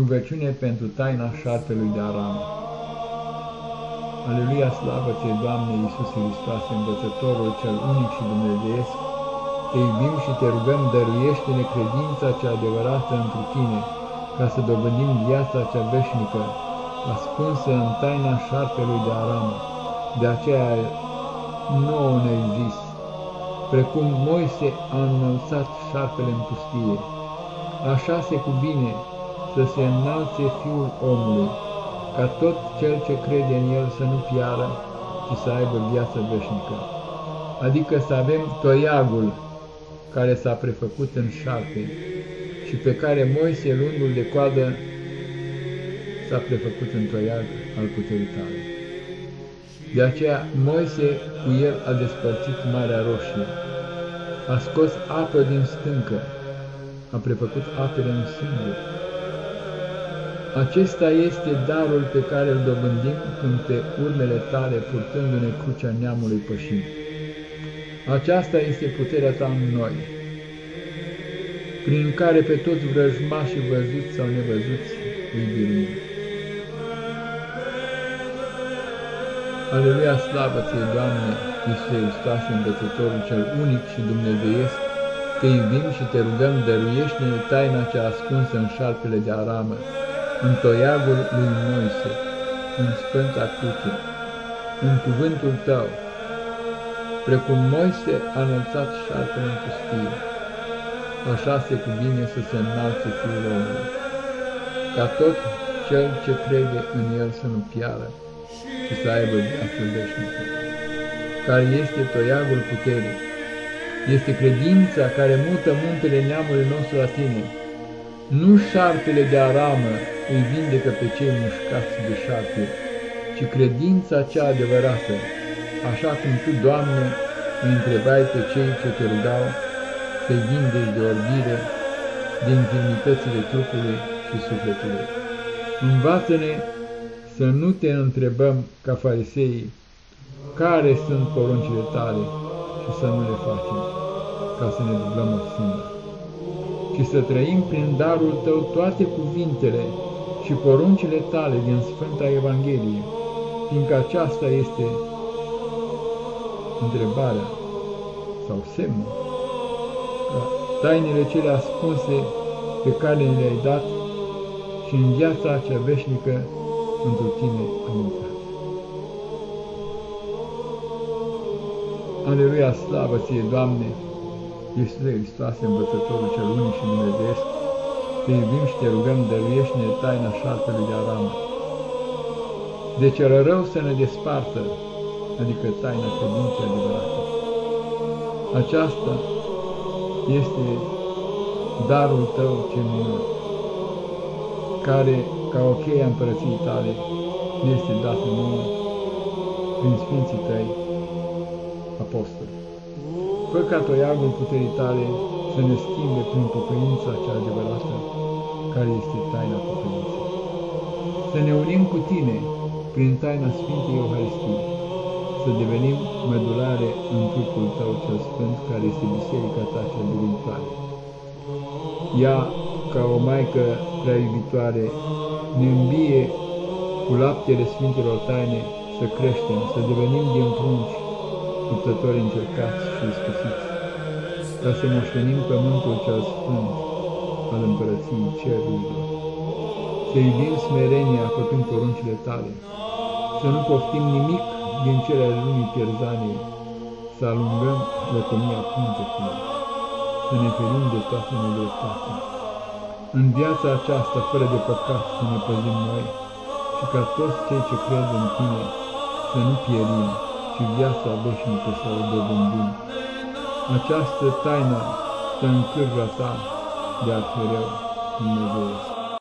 Rugăciune pentru taina șarpelui de aram. Aleluia, slavă ție, Doamne Iisus Hristos, învățătorul cel unic și dumnezeiesc, te iubim și te rugăm, dăruiește-ne credința cea adevărată întru tine, ca să dobândim viața cea veșnică, ascunsă în taina șarpelui de aram. De aceea nouă ne zis, precum Moise a înălțat șarpele în pustie, așa se cuvine să se înalțe Fiul omului, ca tot cel ce crede în El să nu piară, ci să aibă viață veșnică. Adică să avem toiagul care s-a prefăcut în șarpe și pe care Moise, luându-l de coadă, s-a prefăcut în toiag al puterii tale. De aceea Moise cu el a despărțit Marea Roșie, a scos apă din stâncă, a prefăcut apele în sânge, acesta este darul pe care îl dobândim când pe urmele tale, purtându-ne crucea neamului pășim. Aceasta este puterea ta în noi, prin care pe toți vrăjmașii văzuți sau nevăzuți îi biruim. Aleluia, slavă ție, Doamne, Iisuse Hristos, învățătorul cel unic și dumnezeiesc, te iubim și te rugăm, dăruiește-ne taina cea ascunsă în șarpele de aramă, în toiagul lui Moise, în Sfânta Cruce, în cuvântul tău, precum Moise a înălțat șarpele în pustie, așa se cuvine să se înalțe Fiul omului, ca tot cel ce crede în el să nu piară și să aibă viață veșnică, care este toiagul puterii, este credința care mută muntele neamului nostru la tine, nu șarpele de aramă îi vindecă pe cei mușcați de șarpe, ci credința cea adevărată, așa cum Tu, Doamne, îi întrebai pe cei ce te rugau să-i vindeci de orbire, din infirmitățile trupului și sufletului. Învață-ne să nu te întrebăm ca fariseii care sunt poruncile tale și să nu le facem, ca să ne dublăm o singură ci să trăim prin darul Tău toate cuvintele și poruncile Tale din Sfânta Evanghelie, fiindcă aceasta este întrebarea sau semnul ca tainele cele ascunse pe care le-ai dat și în viața cea veșnică într Tine am intrat. Aleluia, slavă ție, Doamne! Iisuse Hristos, învățătorul cel unic și dumnezeesc, te iubim și te rugăm, dăruiește-ne taina șarpelui de aramă. De cel rău să ne despartă, adică taina credinței adevărate. Aceasta este darul tău ce minut, care, ca o cheie a împărăției tale, este dată nouă prin Sfinții tăi apostoli. Fă ca toiagul puterii tale să ne schimbe prin pocăința cea adevărată, care este taina pocăinței. Să ne unim cu tine prin taina Sfintei Euharistii, să devenim mădulare în trupul tău cel sfânt, care este biserica ta cea biruitoare. Ea, ca o maică prea iubitoare, ne îmbie cu laptele Sfintelor taine să creștem, să devenim din prunci, luptători încercați și iscusiți, ca să moștenim pământul cel sfânt al împărăției cerurilor, să iubim smerenia făcând poruncile tale, să nu poftim nimic din cele ale lumii pierzaniei, să alungăm lăcomia pungetului, să ne ferim de toată nedreptatea. În viața aceasta, fără de păcat, să ne păzim noi și ca toți cei ce cred în Tine să nu pierim, și viața veșnică să o dobândim. Această taină stă în cârja ta de arhereu Dumnezeu.